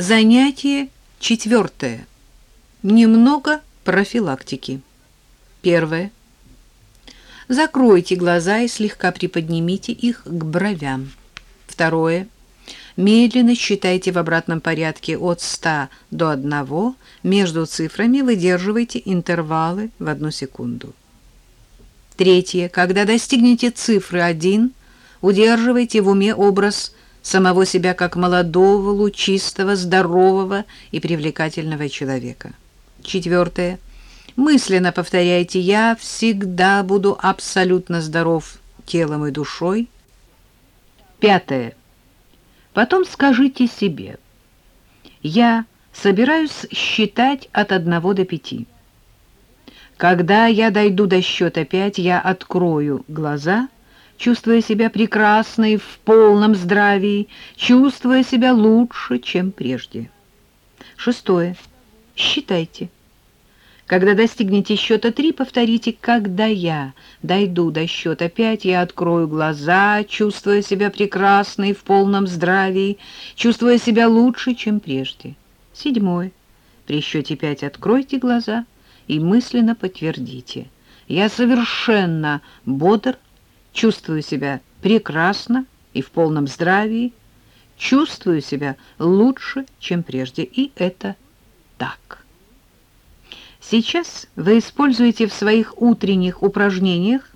Занятие четвертое. Немного профилактики. Первое. Закройте глаза и слегка приподнимите их к бровям. Второе. Медленно считайте в обратном порядке от 100 до 1. Между цифрами выдерживайте интервалы в одну секунду. Третье. Когда достигнете цифры 1, удерживайте в уме образ самого себя как молодого, лучистого, здорового и привлекательного человека. Четвертое. Мысленно повторяйте «Я всегда буду абсолютно здоров телом и душой». Пятое. Потом скажите себе «Я собираюсь считать от одного до пяти». Когда я дойду до счета пять, я открою глаза – чувствуя себя прекрасной, в полном здравии, чувствуя себя лучше, чем прежде. Шестое. Считайте. Когда достигнете счета три, повторите «когда я дойду до счета пять, я открою глаза, чувствуя себя прекрасной, в полном здравии, чувствуя себя лучше, чем прежде». Седьмое. При счете пять откройте глаза и мысленно подтвердите «я совершенно бодр, чувствую себя прекрасно и в полном здравии, чувствую себя лучше, чем прежде, и это так. Сейчас вы используете в своих утренних упражнениях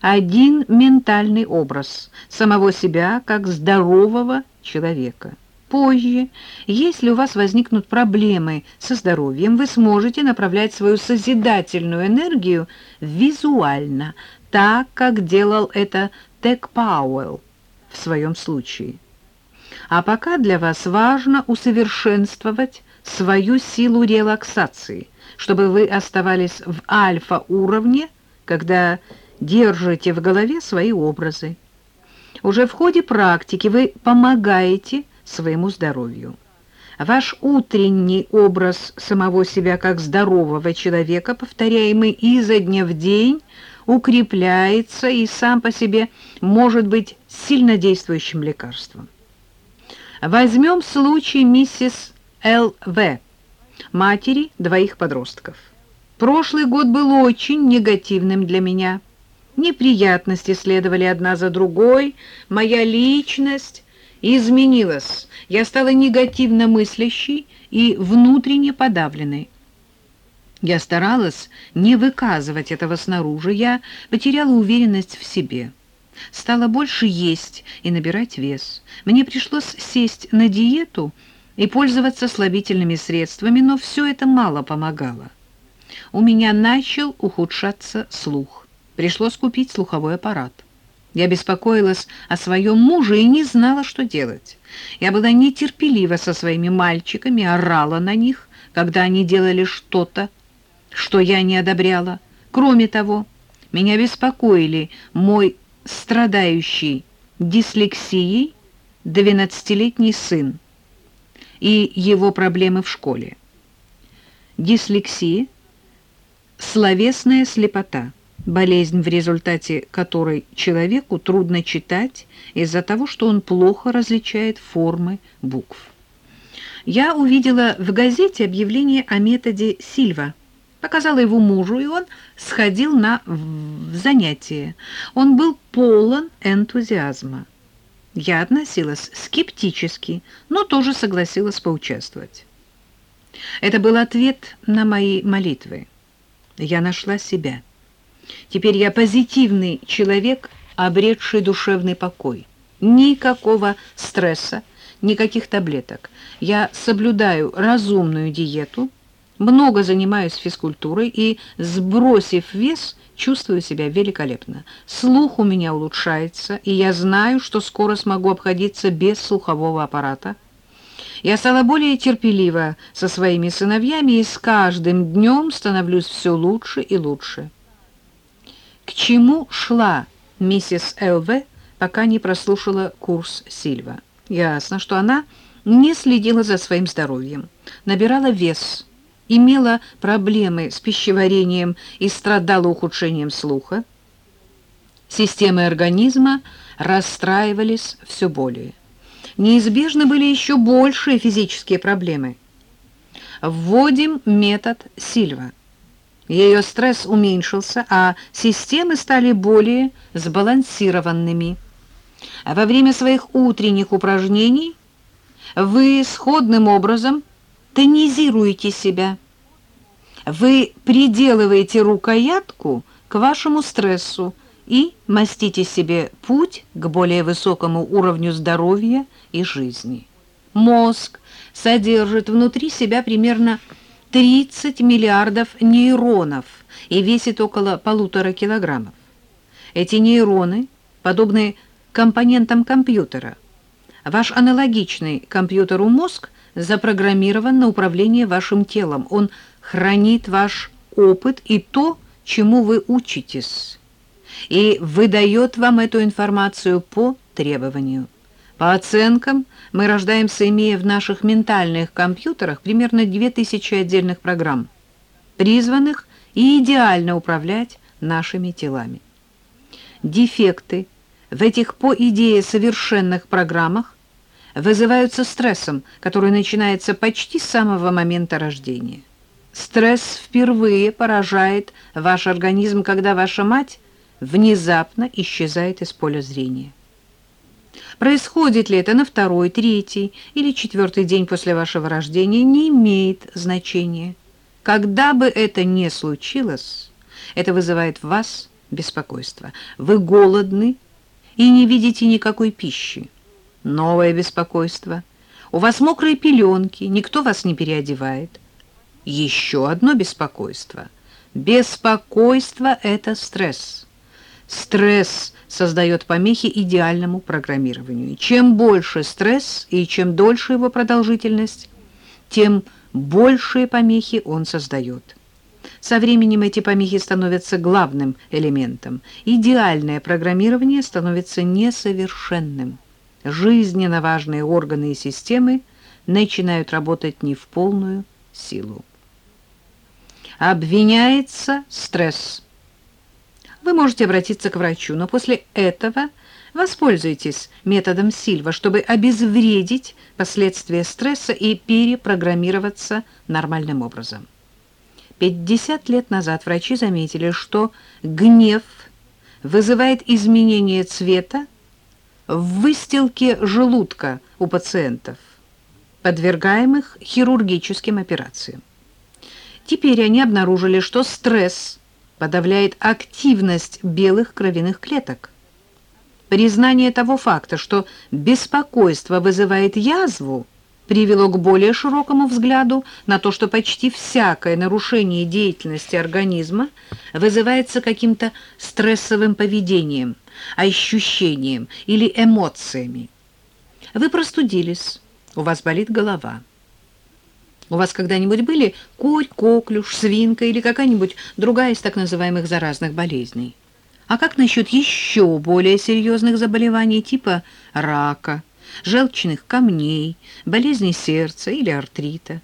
один ментальный образ самого себя как здорового человека. Позже, если у вас возникнут проблемы со здоровьем, вы сможете направлять свою созидательную энергию визуально, так, как делал это Тек Пауэлл в своем случае. А пока для вас важно усовершенствовать свою силу релаксации, чтобы вы оставались в альфа-уровне, когда держите в голове свои образы. Уже в ходе практики вы помогаете своему здоровью. Ваш утренний образ самого себя как здорового человека, повторяемый изо дня в день, укрепляется и сам по себе может быть сильнодействующим лекарством. Возьмем случай миссис Л.В., матери двоих подростков. Прошлый год был очень негативным для меня. Неприятности следовали одна за другой, моя личность изменилась, я стала негативно мыслящей и внутренне подавленной. Я старалась не выказывать этого снаружи, я потеряла уверенность в себе. Стала больше есть и набирать вес. Мне пришлось сесть на диету и пользоваться слабительными средствами, но все это мало помогало. У меня начал ухудшаться слух. Пришлось купить слуховой аппарат. Я беспокоилась о своем муже и не знала, что делать. Я была нетерпелива со своими мальчиками, орала на них, когда они делали что-то, что я не одобряла. Кроме того, меня беспокоили мой страдающий дислексией двенадцатилетний сын и его проблемы в школе. Дислексия – словесная слепота, болезнь, в результате которой человеку трудно читать из-за того, что он плохо различает формы букв. Я увидела в газете объявление о методе Сильва – показала его мужу, и он сходил на занятие. Он был полон энтузиазма. Я относилась скептически, но тоже согласилась поучаствовать. Это был ответ на мои молитвы. Я нашла себя. Теперь я позитивный человек, обретший душевный покой. Никакого стресса, никаких таблеток. Я соблюдаю разумную диету, много занимаюсь физкультурой и, сбросив вес, чувствую себя великолепно. Слух у меня улучшается, и я знаю, что скоро смогу обходиться без слухового аппарата. Я стала более терпелива со своими сыновьями и с каждым днем становлюсь все лучше и лучше. К чему шла миссис Л.В., пока не прослушала курс Сильва? Ясно, что она не следила за своим здоровьем, набирала вес, имела проблемы с пищеварением и страдала ухудшением слуха, системы организма расстраивались все более. неизбежны были еще большие физические проблемы. Вводим метод Сильва. Ее стресс уменьшился, а системы стали более сбалансированными. Во время своих утренних упражнений вы сходным образом тонизируете себя. Вы приделываете рукоятку к вашему стрессу и мастите себе путь к более высокому уровню здоровья и жизни. Мозг содержит внутри себя примерно 30 миллиардов нейронов и весит около полутора килограммов. Эти нейроны подобны компонентам компьютера. Ваш аналогичный компьютеру мозг запрограммирован на управление вашим телом. Он хранит ваш опыт и то, чему вы учитесь, и выдает вам эту информацию по требованию. По оценкам, мы рождаемся, имея в наших ментальных компьютерах примерно 2000 отдельных программ, призванных и идеально управлять нашими телами. Дефекты в этих, по идее, совершенных программах вызываются стрессом, который начинается почти с самого момента рождения. Стресс впервые поражает ваш организм, когда ваша мать внезапно исчезает из поля зрения. Происходит ли это на второй, третий или четвертый день после вашего рождения, не имеет значения. Когда бы это ни случилось, это вызывает в вас беспокойство. Вы голодны и не видите никакой пищи. Новое беспокойство. У вас мокрые пеленки, никто вас не переодевает. Еще одно беспокойство. Беспокойство – это стресс. Стресс создает помехи идеальному программированию. Чем больше стресс и чем дольше его продолжительность, тем большие помехи он создает. Со временем эти помехи становятся главным элементом. Идеальное программирование становится несовершенным. Жизненно важные органы и системы начинают работать не в полную силу. Обвиняется стресс. Вы можете обратиться к врачу, но после этого воспользуйтесь методом Сильва, чтобы обезвредить последствия стресса и перепрограммироваться нормальным образом. 50 лет назад врачи заметили, что гнев вызывает изменение цвета в выстилке желудка у пациентов, подвергаемых хирургическим операциям. Теперь они обнаружили, что стресс подавляет активность белых кровяных клеток. Признание того факта, что беспокойство вызывает язву, привело к более широкому взгляду на то, что почти всякое нарушение деятельности организма вызывается каким-то стрессовым поведением, ощущением или эмоциями. Вы простудились, у вас болит голова. У вас когда-нибудь были корь, коклюш, свинка или какая-нибудь другая из так называемых заразных болезней? А как насчет еще более серьезных заболеваний типа рака, желчных камней, болезни сердца или артрита?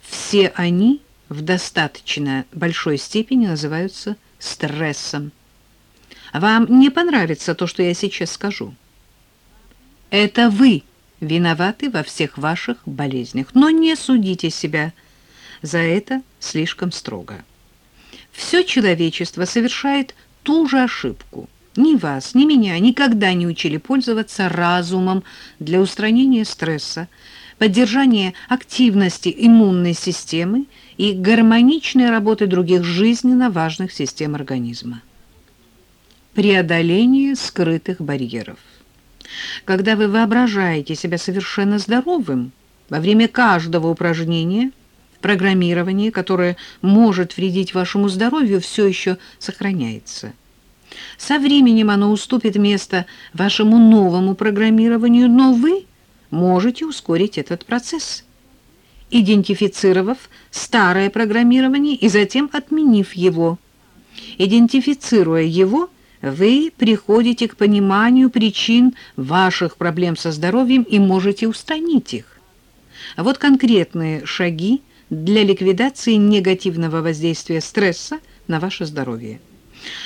Все они в достаточно большой степени называются стрессом. Вам не понравится то, что я сейчас скажу. Это вы виноваты во всех ваших болезнях, но не судите себя за это слишком строго. Все человечество совершает ту же ошибку. Ни вас, ни меня никогда не учили пользоваться разумом для устранения стресса, поддержания активности иммунной системы и гармоничной работы других жизненно важных систем организма. Преодоление скрытых барьеров. Когда вы воображаете себя совершенно здоровым, во время каждого упражнения программирование, которое может вредить вашему здоровью, все еще сохраняется. Со временем оно уступит место вашему новому программированию, но вы можете ускорить этот процесс, идентифицировав старое программирование и затем отменив его. Идентифицируя его, вы приходите к пониманию причин ваших проблем со здоровьем и можете устранить их. Вот конкретные шаги для ликвидации негативного воздействия стресса на ваше здоровье.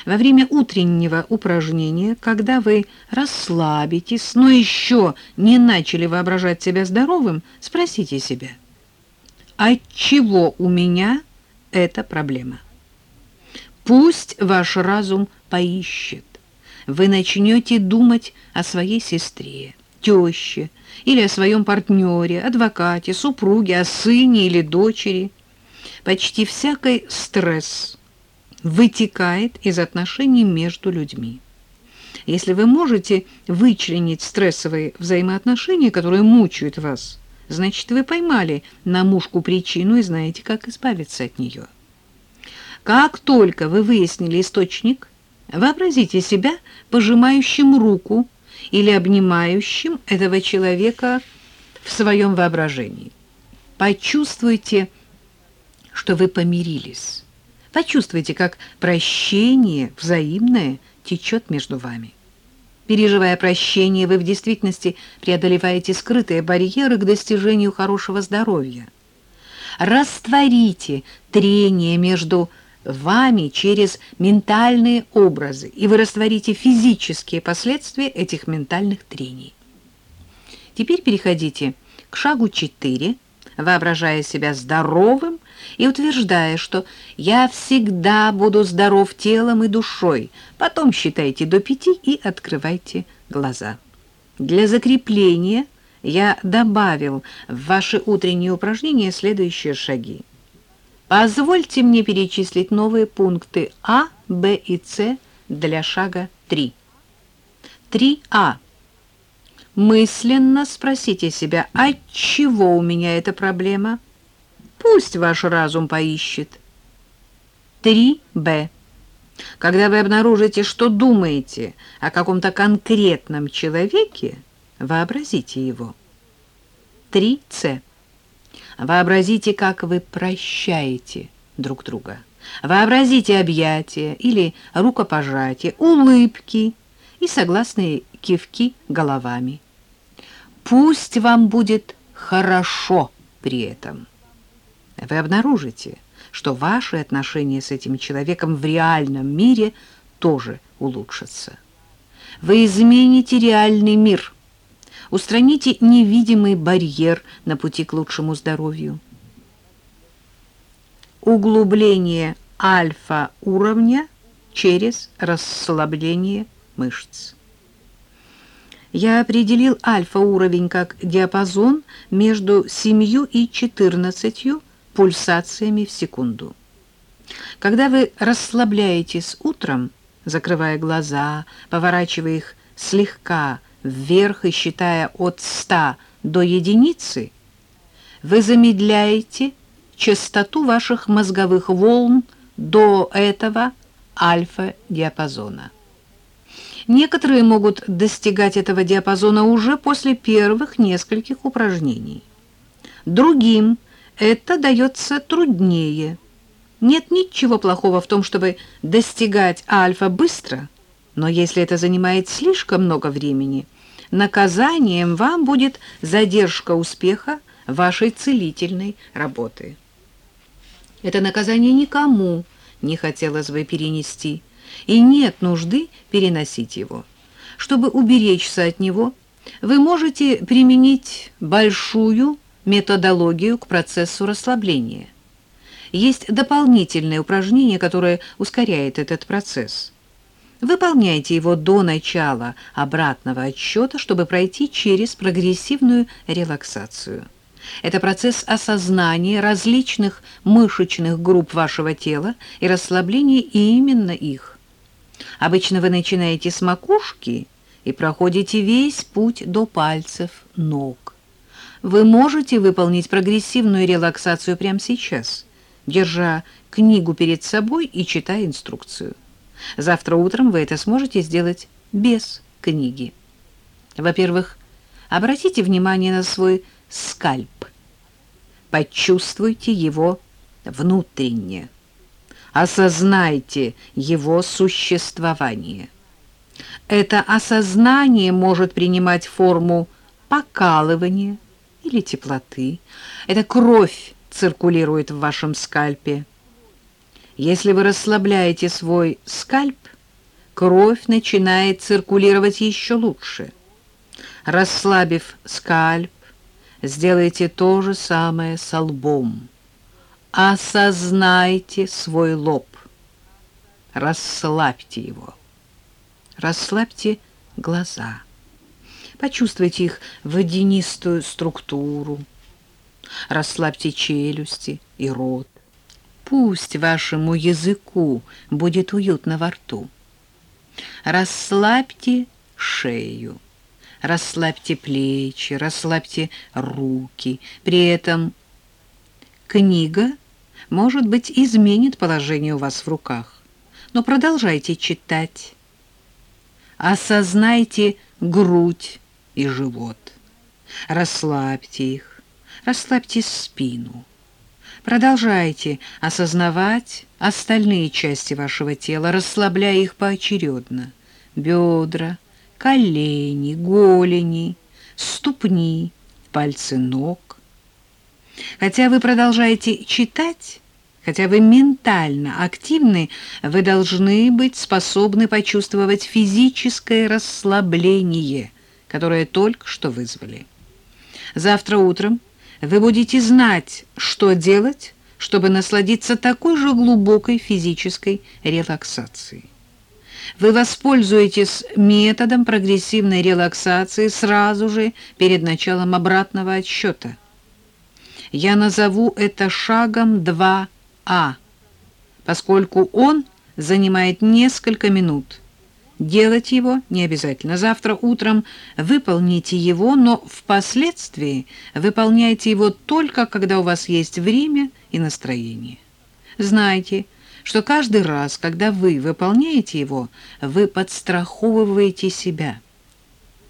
Во время утреннего упражнения, когда вы расслабитесь, но еще не начали воображать себя здоровым, спросите себя, от чего у меня эта проблема? Пусть ваш разум поищет. Вы начнете думать о своей сестре, теще или о своем партнере, адвокате, супруге, о сыне или дочери. Почти всякий стресс вытекает из отношений между людьми. Если вы можете вычленить стрессовые взаимоотношения, которые мучают вас, значит, вы поймали на мушку причину и знаете, как избавиться от нее. Как только вы выяснили источник, вообразите себя пожимающим руку или обнимающим этого человека в своем воображении. Почувствуйте, что вы помирились. Почувствуйте, как прощение взаимное течет между вами. Переживая прощение, вы в действительности преодолеваете скрытые барьеры к достижению хорошего здоровья. Растворите трение между вами через ментальные образы, и вы растворите физические последствия этих ментальных трений. Теперь переходите к шагу 4, воображая себя здоровым и утверждая, что «я всегда буду здоров телом и душой». Потом считайте до пяти и открывайте глаза. Для закрепления я добавил в ваши утренние упражнения следующие шаги. Позвольте мне перечислить новые пункты А, Б и С для шага 3. 3А. Мысленно спросите себя, от чего у меня эта проблема? Пусть ваш разум поищет. 3Б. Когда вы обнаружите, что думаете о каком-то конкретном человеке, вообразите его. 3С. Вообразите, как вы прощаете друг друга. Вообразите объятия или рукопожатия, улыбки и согласные кивки головами. Пусть вам будет хорошо при этом вы обнаружите, что ваши отношения с этим человеком в реальном мире тоже улучшатся. Вы измените реальный мир, устраните невидимый барьер на пути к лучшему здоровью. Углубление альфа-уровня через расслабление мышц. Я определил альфа-уровень как диапазон между 7 и 14 пульсациями в секунду. Когда вы расслабляетесь утром, закрывая глаза, поворачивая их слегка вверх и считая от 100 до единицы, вы замедляете частоту ваших мозговых волн до этого альфа-диапазона. Некоторые могут достигать этого диапазона уже после первых нескольких упражнений. Другим – это дается труднее. Нет ничего плохого в том, чтобы достигать альфа быстро, но если это занимает слишком много времени, наказанием вам будет задержка успеха вашей целительной работы. Это наказание никому не хотелось бы перенести, и нет нужды переносить его. Чтобы уберечься от него, вы можете применить большую методологию к процессу расслабления. Есть дополнительное упражнение, которое ускоряет этот процесс. Выполняйте его до начала обратного отсчета, чтобы пройти через прогрессивную релаксацию. Это процесс осознания различных мышечных групп вашего тела и расслабления именно их. Обычно вы начинаете с макушки и проходите весь путь до пальцев ног вы можете выполнить прогрессивную релаксацию прямо сейчас, держа книгу перед собой и читая инструкцию. Завтра утром вы это сможете сделать без книги. Во-первых, обратите внимание на свой скальп. Почувствуйте его внутренне. Осознайте его существование. Это осознание может принимать форму покалывания, или теплоты. Эта кровь циркулирует в вашем скальпе. Если вы расслабляете свой скальп, кровь начинает циркулировать еще лучше. Расслабив скальп, сделайте то же самое с лбом. Осознайте свой лоб. Расслабьте его. Расслабьте глаза. Почувствуйте их водянистую структуру. Расслабьте челюсти и рот. Пусть вашему языку будет уютно во рту. Расслабьте шею, расслабьте плечи, расслабьте руки. При этом книга, может быть, изменит положение у вас в руках, но продолжайте читать. Осознайте грудь и живот. Расслабьте их, расслабьте спину. Продолжайте осознавать остальные части вашего тела, расслабляя их поочередно. Бедра, колени, голени, ступни, пальцы ног. Хотя вы продолжаете читать, хотя вы ментально активны, вы должны быть способны почувствовать физическое расслабление, которое только что вызвали. Завтра утром вы будете знать, что делать, чтобы насладиться такой же глубокой физической релаксацией. Вы воспользуетесь методом прогрессивной релаксации сразу же перед началом обратного отсчета. Я назову это шагом 2А, поскольку он занимает несколько минут – Делать его не обязательно. Завтра утром выполните его, но впоследствии выполняйте его только, когда у вас есть время и настроение. Знайте, что каждый раз, когда вы выполняете его, вы подстраховываете себя.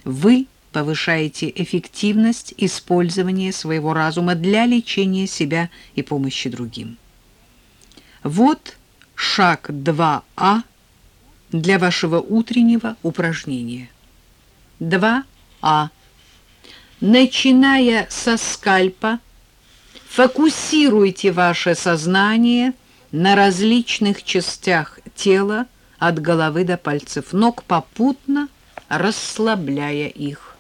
Вы повышаете эффективность использования своего разума для лечения себя и помощи другим. Вот шаг 2А для вашего утреннего упражнения. 2А. Начиная со скальпа, фокусируйте ваше сознание на различных частях тела от головы до пальцев ног, попутно расслабляя их.